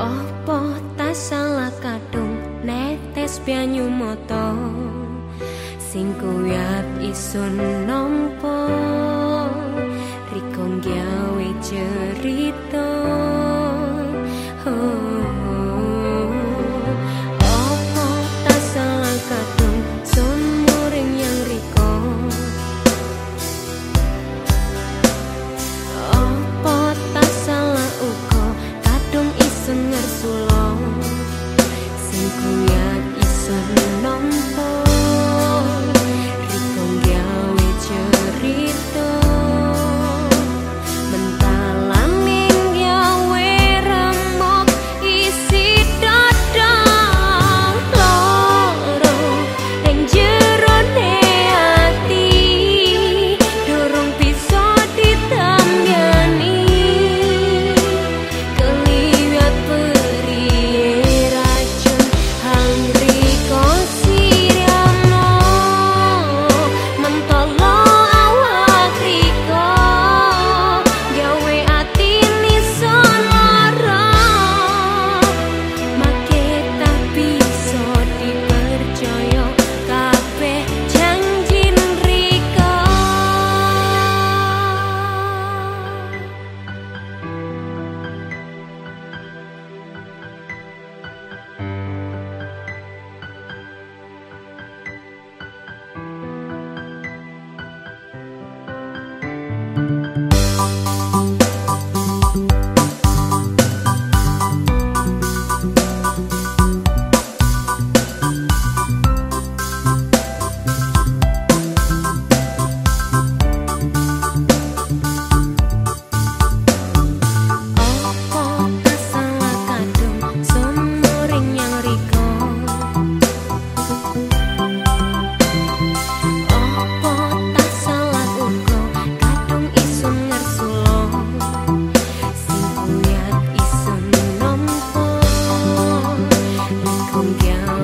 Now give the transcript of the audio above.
Opo ta salah kadung netes banyu mata? Sing kuat isun nompo 掉。